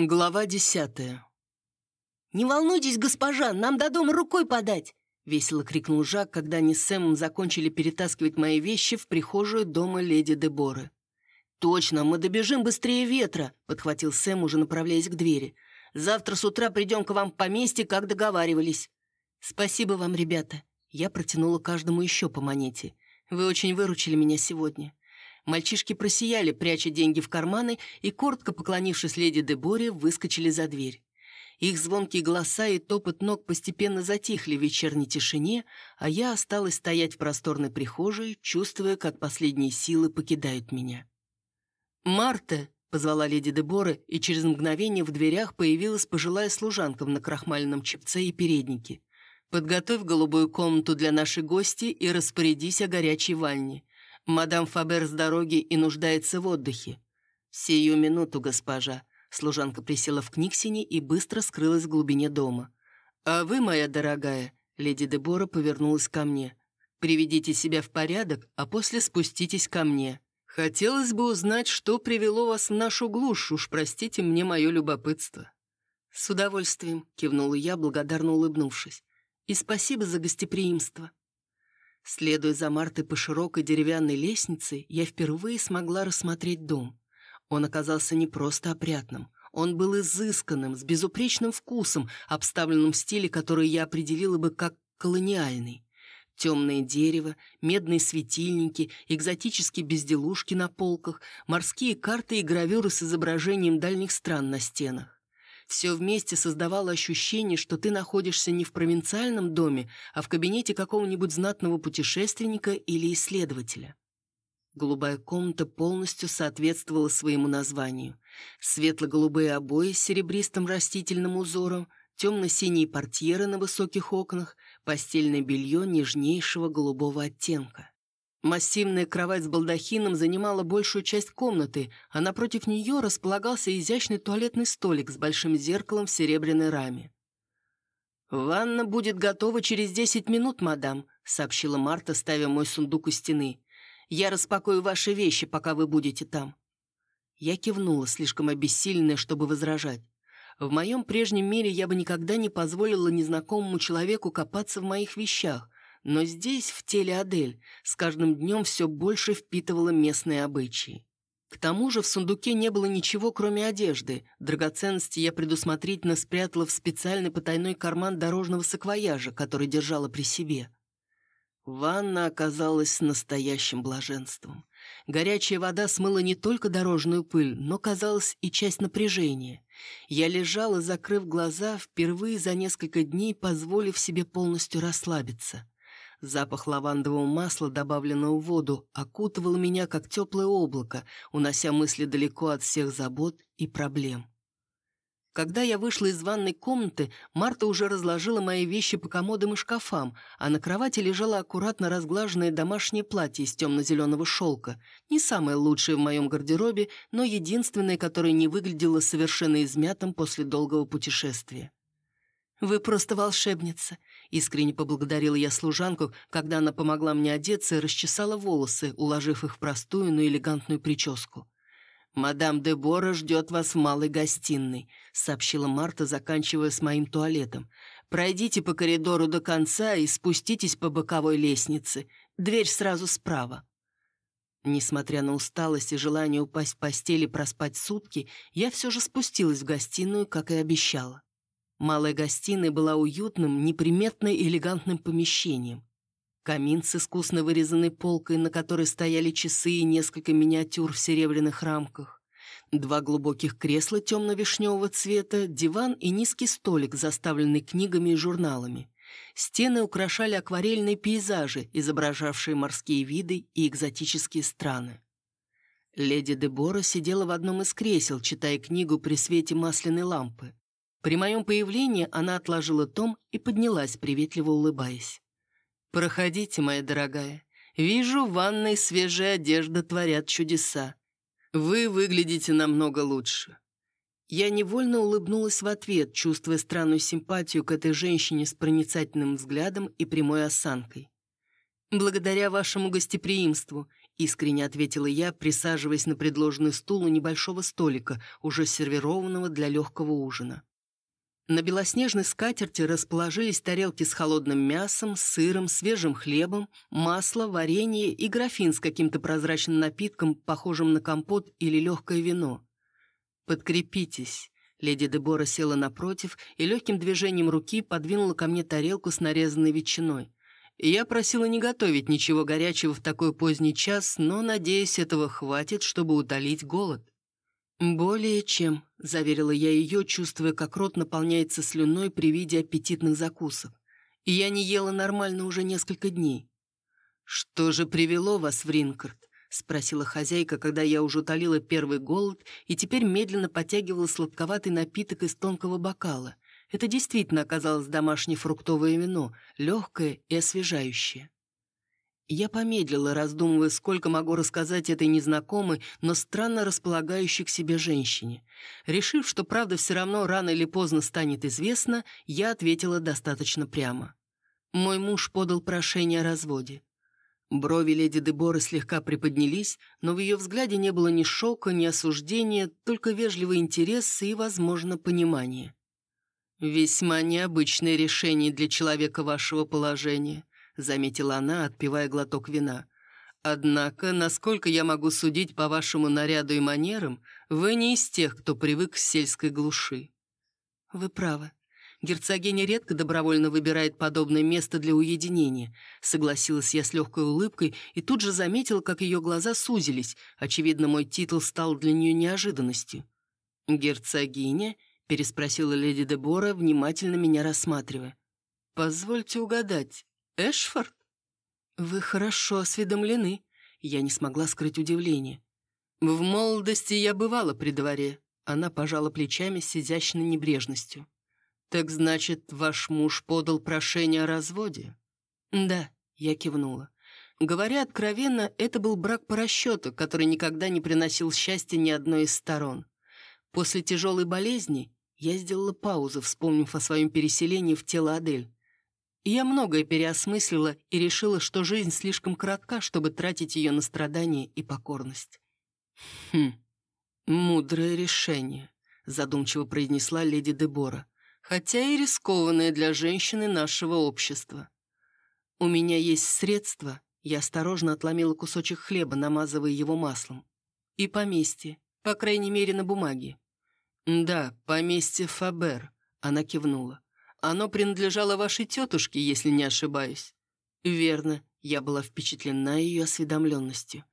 Глава десятая. «Не волнуйтесь, госпожа, нам до дома рукой подать!» — весело крикнул Жак, когда они с Сэмом закончили перетаскивать мои вещи в прихожую дома леди Деборы. «Точно, мы добежим быстрее ветра!» — подхватил Сэм, уже направляясь к двери. «Завтра с утра придем к вам в поместье, как договаривались». «Спасибо вам, ребята!» Я протянула каждому еще по монете. «Вы очень выручили меня сегодня». Мальчишки просияли, пряча деньги в карманы, и, коротко поклонившись леди Деборе, выскочили за дверь. Их звонкие голоса и топот ног постепенно затихли в вечерней тишине, а я осталась стоять в просторной прихожей, чувствуя, как последние силы покидают меня. «Марта!» — позвала леди Дебора, и через мгновение в дверях появилась пожилая служанка в накрахмаленном чепце и переднике. «Подготовь голубую комнату для нашей гости и распорядись о горячей ванне. Мадам Фабер с дороги и нуждается в отдыхе. Сию минуту, госпожа». Служанка присела в книгсине и быстро скрылась в глубине дома. «А вы, моя дорогая», — леди Дебора повернулась ко мне, «приведите себя в порядок, а после спуститесь ко мне. Хотелось бы узнать, что привело вас в нашу глушь, уж простите мне мое любопытство». «С удовольствием», — кивнула я, благодарно улыбнувшись. «И спасибо за гостеприимство». Следуя за Мартой по широкой деревянной лестнице, я впервые смогла рассмотреть дом. Он оказался не просто опрятным. Он был изысканным, с безупречным вкусом, обставленным в стиле, который я определила бы как колониальный. Темное дерево, медные светильники, экзотические безделушки на полках, морские карты и гравюры с изображением дальних стран на стенах. Все вместе создавало ощущение, что ты находишься не в провинциальном доме, а в кабинете какого-нибудь знатного путешественника или исследователя. Голубая комната полностью соответствовала своему названию. Светло-голубые обои с серебристым растительным узором, темно-синие портьеры на высоких окнах, постельное белье нежнейшего голубого оттенка. Массивная кровать с балдахином занимала большую часть комнаты, а напротив нее располагался изящный туалетный столик с большим зеркалом в серебряной раме. «Ванна будет готова через десять минут, мадам», — сообщила Марта, ставя мой сундук у стены. «Я распакую ваши вещи, пока вы будете там». Я кивнула, слишком обессиленная, чтобы возражать. В моем прежнем мире я бы никогда не позволила незнакомому человеку копаться в моих вещах, но здесь, в теле Адель, с каждым днем все больше впитывала местные обычаи. К тому же в сундуке не было ничего, кроме одежды. Драгоценности я предусмотрительно спрятала в специальный потайной карман дорожного саквояжа, который держала при себе. Ванна оказалась настоящим блаженством. Горячая вода смыла не только дорожную пыль, но, казалось, и часть напряжения. Я лежала, закрыв глаза, впервые за несколько дней позволив себе полностью расслабиться. Запах лавандового масла, добавленного в воду, окутывал меня, как теплое облако, унося мысли далеко от всех забот и проблем. Когда я вышла из ванной комнаты, Марта уже разложила мои вещи по комодам и шкафам, а на кровати лежало аккуратно разглаженное домашнее платье из темно-зеленого шелка, не самое лучшее в моем гардеробе, но единственное, которое не выглядело совершенно измятым после долгого путешествия. «Вы просто волшебница», — искренне поблагодарила я служанку, когда она помогла мне одеться и расчесала волосы, уложив их в простую, но элегантную прическу. «Мадам Дебора ждет вас в малой гостиной», — сообщила Марта, заканчивая с моим туалетом. «Пройдите по коридору до конца и спуститесь по боковой лестнице. Дверь сразу справа». Несмотря на усталость и желание упасть в постели проспать сутки, я все же спустилась в гостиную, как и обещала. Малая гостиная была уютным, неприметно элегантным помещением. Камин с искусно вырезанной полкой, на которой стояли часы и несколько миниатюр в серебряных рамках. Два глубоких кресла темно-вишневого цвета, диван и низкий столик, заставленный книгами и журналами. Стены украшали акварельные пейзажи, изображавшие морские виды и экзотические страны. Леди Дебора сидела в одном из кресел, читая книгу при свете масляной лампы. При моем появлении она отложила том и поднялась, приветливо улыбаясь. «Проходите, моя дорогая. Вижу, в ванной свежая одежда творят чудеса. Вы выглядите намного лучше». Я невольно улыбнулась в ответ, чувствуя странную симпатию к этой женщине с проницательным взглядом и прямой осанкой. «Благодаря вашему гостеприимству Искренне ответила я, присаживаясь на предложенный стул у небольшого столика, уже сервированного для легкого ужина. На белоснежной скатерти расположились тарелки с холодным мясом, сыром, свежим хлебом, масло, варенье и графин с каким-то прозрачным напитком, похожим на компот или легкое вино. «Подкрепитесь». Леди Дебора села напротив и легким движением руки подвинула ко мне тарелку с нарезанной ветчиной. Я просила не готовить ничего горячего в такой поздний час, но, надеюсь, этого хватит, чтобы утолить голод. «Более чем», — заверила я ее, чувствуя, как рот наполняется слюной при виде аппетитных закусок. «И я не ела нормально уже несколько дней». «Что же привело вас в Ринкард?» — спросила хозяйка, когда я уже утолила первый голод и теперь медленно потягивала сладковатый напиток из тонкого бокала — это действительно оказалось домашнее фруктовое вино, легкое и освежающее. Я помедлила, раздумывая, сколько могу рассказать этой незнакомой, но странно располагающей к себе женщине. Решив, что правда все равно рано или поздно станет известна, я ответила достаточно прямо. Мой муж подал прошение о разводе. Брови леди Деборы слегка приподнялись, но в ее взгляде не было ни шока, ни осуждения, только вежливый интерес и, возможно, понимание. «Весьма необычное решение для человека вашего положения», заметила она, отпивая глоток вина. «Однако, насколько я могу судить по вашему наряду и манерам, вы не из тех, кто привык к сельской глуши». «Вы правы. Герцогиня редко добровольно выбирает подобное место для уединения», согласилась я с легкой улыбкой и тут же заметила, как ее глаза сузились. Очевидно, мой титул стал для нее неожиданностью. «Герцогиня?» переспросила леди Дебора, внимательно меня рассматривая. «Позвольте угадать, Эшфорд?» «Вы хорошо осведомлены», — я не смогла скрыть удивление. «В молодости я бывала при дворе», — она пожала плечами с изящной небрежностью. «Так значит, ваш муж подал прошение о разводе?» «Да», — я кивнула. Говоря откровенно, это был брак по расчету, который никогда не приносил счастья ни одной из сторон. После тяжелой болезни я сделала паузу, вспомнив о своем переселении в тело Адель. Я многое переосмыслила и решила, что жизнь слишком коротка, чтобы тратить ее на страдания и покорность. «Хм, мудрое решение», — задумчиво произнесла леди Дебора, «хотя и рискованное для женщины нашего общества. У меня есть средства», — я осторожно отломила кусочек хлеба, намазывая его маслом, «и поместье, по крайней мере, на бумаге. «Да, поместье Фабер», — она кивнула. «Оно принадлежало вашей тетушке, если не ошибаюсь». «Верно», — я была впечатлена ее осведомленностью.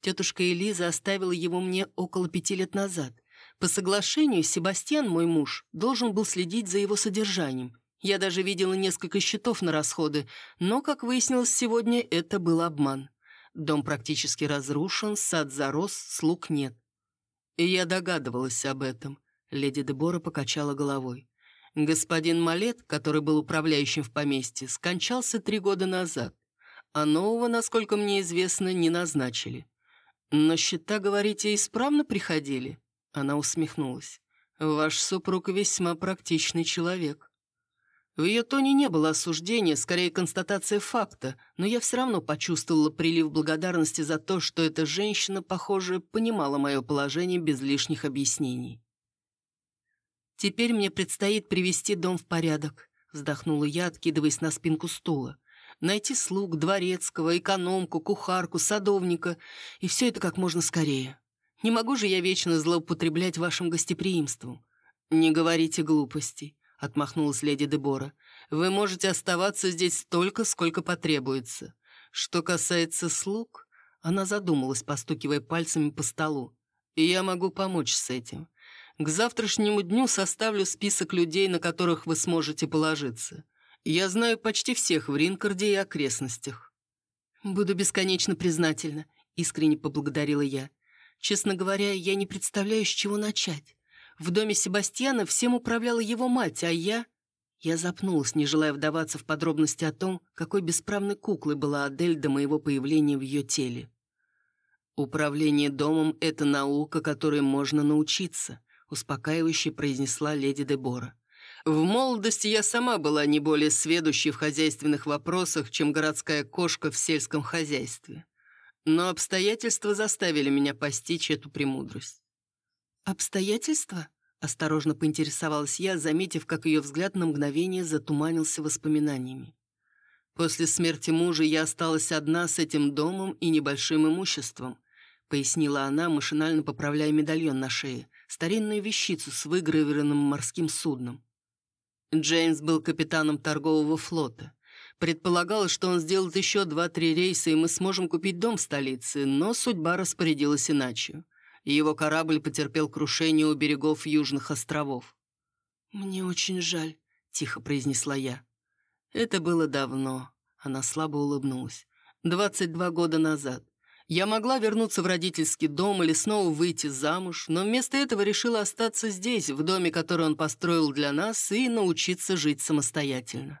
Тетушка Элиза оставила его мне около пяти лет назад. По соглашению Себастьян, мой муж, должен был следить за его содержанием. Я даже видела несколько счетов на расходы, но, как выяснилось сегодня, это был обман. Дом практически разрушен, сад зарос, слуг нет. И я догадывалась об этом. Леди Дебора покачала головой. Господин Малет, который был управляющим в поместье, скончался три года назад, а нового, насколько мне известно, не назначили. Но счета, говорите, исправно приходили? Она усмехнулась. Ваш супруг весьма практичный человек. В ее тоне не было осуждения, скорее констатация факта, но я все равно почувствовала прилив благодарности за то, что эта женщина, похоже, понимала мое положение без лишних объяснений. «Теперь мне предстоит привести дом в порядок», — вздохнула я, откидываясь на спинку стула. «Найти слуг, дворецкого, экономку, кухарку, садовника, и все это как можно скорее. Не могу же я вечно злоупотреблять вашим гостеприимством». «Не говорите глупостей», — отмахнулась леди Дебора. «Вы можете оставаться здесь столько, сколько потребуется. Что касается слуг...» Она задумалась, постукивая пальцами по столу. «И я могу помочь с этим. К завтрашнему дню составлю список людей, на которых вы сможете положиться. Я знаю почти всех в Ринкарде и окрестностях». «Буду бесконечно признательна», — искренне поблагодарила я. «Честно говоря, я не представляю, с чего начать. В доме Себастьяна всем управляла его мать, а я...» Я запнулась, не желая вдаваться в подробности о том, какой бесправной куклой была Адель до моего появления в ее теле. «Управление домом — это наука, которой можно научиться успокаивающе произнесла леди Дебора. В молодости я сама была не более сведущей в хозяйственных вопросах, чем городская кошка в сельском хозяйстве. Но обстоятельства заставили меня постичь эту премудрость. «Обстоятельства?» — осторожно поинтересовалась я, заметив, как ее взгляд на мгновение затуманился воспоминаниями. «После смерти мужа я осталась одна с этим домом и небольшим имуществом», — пояснила она, машинально поправляя медальон на шее, старинную вещицу с выгравированным морским судном. Джеймс был капитаном торгового флота. Предполагалось, что он сделает еще два-три рейса, и мы сможем купить дом в столице, но судьба распорядилась иначе. Его корабль потерпел крушение у берегов Южных островов. «Мне очень жаль», — тихо произнесла я. «Это было давно», — она слабо улыбнулась. «Двадцать два года назад. Я могла вернуться в родительский дом или снова выйти замуж, но вместо этого решила остаться здесь, в доме, который он построил для нас, и научиться жить самостоятельно.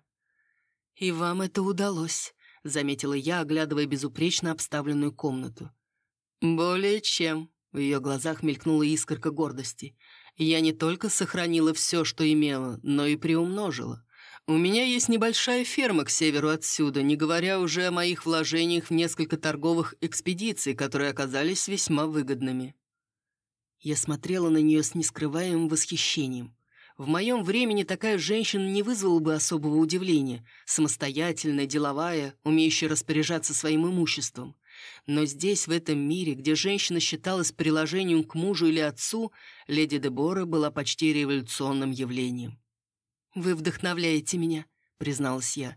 «И вам это удалось», — заметила я, оглядывая безупречно обставленную комнату. «Более чем», — в ее глазах мелькнула искорка гордости. «Я не только сохранила все, что имела, но и приумножила. У меня есть небольшая ферма к северу отсюда, не говоря уже о моих вложениях в несколько торговых экспедиций, которые оказались весьма выгодными. Я смотрела на нее с нескрываемым восхищением. В моем времени такая женщина не вызвала бы особого удивления. Самостоятельная, деловая, умеющая распоряжаться своим имуществом. Но здесь, в этом мире, где женщина считалась приложением к мужу или отцу, леди Дебора была почти революционным явлением. «Вы вдохновляете меня», — призналась я.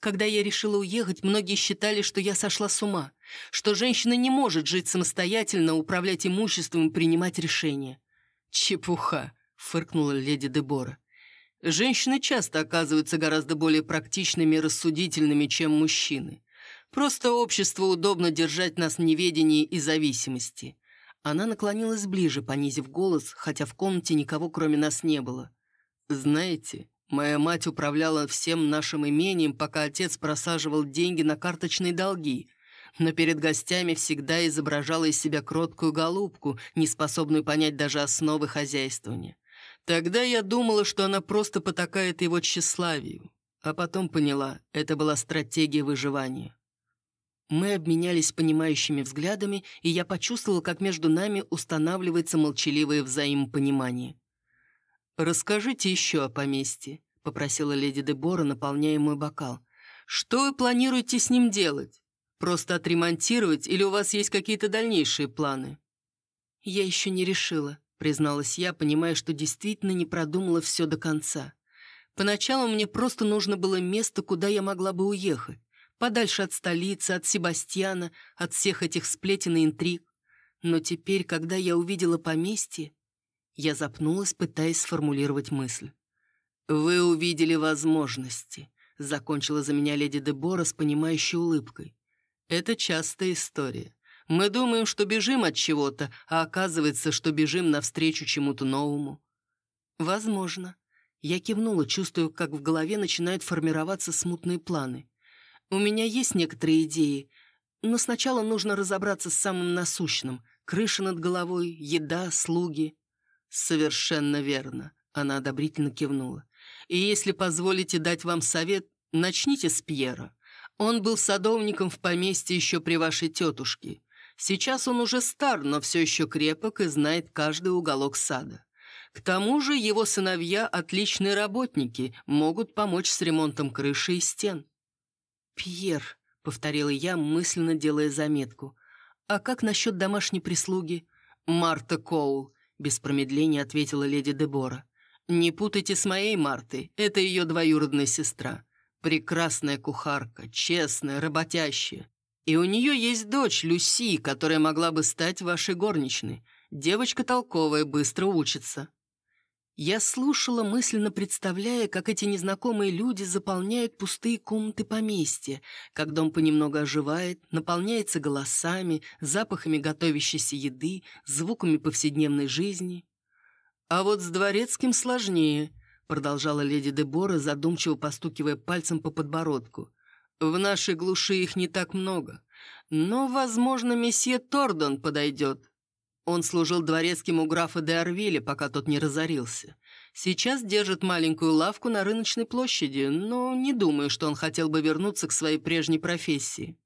«Когда я решила уехать, многие считали, что я сошла с ума, что женщина не может жить самостоятельно, управлять имуществом и принимать решения». «Чепуха», — фыркнула леди Дебора. «Женщины часто оказываются гораздо более практичными и рассудительными, чем мужчины. Просто обществу удобно держать нас в неведении и зависимости». Она наклонилась ближе, понизив голос, хотя в комнате никого кроме нас не было. «Знаете, моя мать управляла всем нашим имением, пока отец просаживал деньги на карточные долги, но перед гостями всегда изображала из себя кроткую голубку, не способную понять даже основы хозяйствования. Тогда я думала, что она просто потакает его тщеславию, а потом поняла, это была стратегия выживания. Мы обменялись понимающими взглядами, и я почувствовала, как между нами устанавливается молчаливое взаимопонимание. «Расскажите еще о поместье», — попросила леди Дебора, наполняя мой бокал. «Что вы планируете с ним делать? Просто отремонтировать или у вас есть какие-то дальнейшие планы?» «Я еще не решила», — призналась я, понимая, что действительно не продумала все до конца. Поначалу мне просто нужно было место, куда я могла бы уехать. Подальше от столицы, от Себастьяна, от всех этих сплетен и интриг. Но теперь, когда я увидела поместье, я запнулась, пытаясь сформулировать мысль. «Вы увидели возможности», — закончила за меня леди Дебора с понимающей улыбкой. «Это частая история. Мы думаем, что бежим от чего-то, а оказывается, что бежим навстречу чему-то новому». «Возможно». Я кивнула, чувствуя, как в голове начинают формироваться смутные планы. «У меня есть некоторые идеи, но сначала нужно разобраться с самым насущным — крыша над головой, еда, слуги». «Совершенно верно», — она одобрительно кивнула. «И если позволите дать вам совет, начните с Пьера. Он был садовником в поместье еще при вашей тетушке. Сейчас он уже стар, но все еще крепок и знает каждый уголок сада. К тому же его сыновья – отличные работники, могут помочь с ремонтом крыши и стен». «Пьер», — повторила я, мысленно делая заметку. «А как насчет домашней прислуги?» «Марта Коул», без промедления ответила леди Дебора. «Не путайте с моей Мартой, это ее двоюродная сестра. Прекрасная кухарка, честная, работящая. И у нее есть дочь, Люси, которая могла бы стать вашей горничной. Девочка толковая, быстро учится». Я слушала, мысленно представляя, как эти незнакомые люди заполняют пустые комнаты поместья, как дом понемногу оживает, наполняется голосами, запахами готовящейся еды, звуками повседневной жизни. «А вот с дворецким сложнее», — продолжала леди Дебора, задумчиво постукивая пальцем по подбородку. «В нашей глуши их не так много. Но, возможно, месье Тордон подойдет. Он служил дворецким у графа де Орвилля, пока тот не разорился. Сейчас держит маленькую лавку на рыночной площади, но не думаю, что он хотел бы вернуться к своей прежней профессии.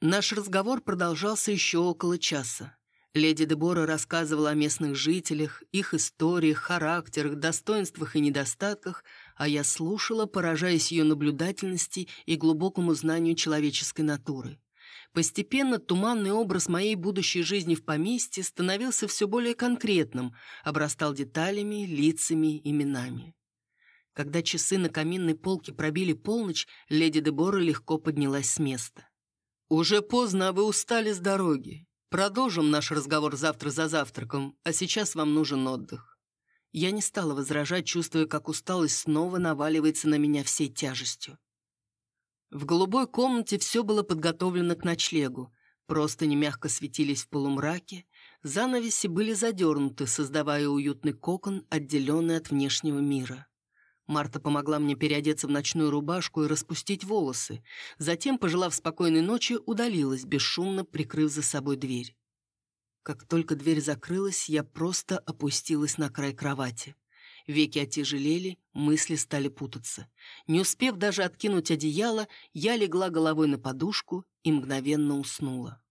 Наш разговор продолжался еще около часа. Леди Дебора рассказывала о местных жителях, их историях, характерах, достоинствах и недостатках, а я слушала, поражаясь ее наблюдательности и глубокому знанию человеческой натуры. Постепенно туманный образ моей будущей жизни в поместье становился все более конкретным, обрастал деталями, лицами, именами. Когда часы на каминной полке пробили полночь, леди Дебора легко поднялась с места. «Уже поздно, а вы устали с дороги. Продолжим наш разговор завтра за завтраком, а сейчас вам нужен отдых». Я не стала возражать, чувствуя, как усталость снова наваливается на меня всей тяжестью. В голубой комнате все было подготовлено к ночлегу. Просто мягко светились в полумраке, занавеси были задернуты, создавая уютный кокон, отделенный от внешнего мира. Марта помогла мне переодеться в ночную рубашку и распустить волосы. Затем, пожелав спокойной ночи, удалилась, бесшумно прикрыв за собой дверь. Как только дверь закрылась, я просто опустилась на край кровати. Веки отяжелели, мысли стали путаться. Не успев даже откинуть одеяло, я легла головой на подушку и мгновенно уснула.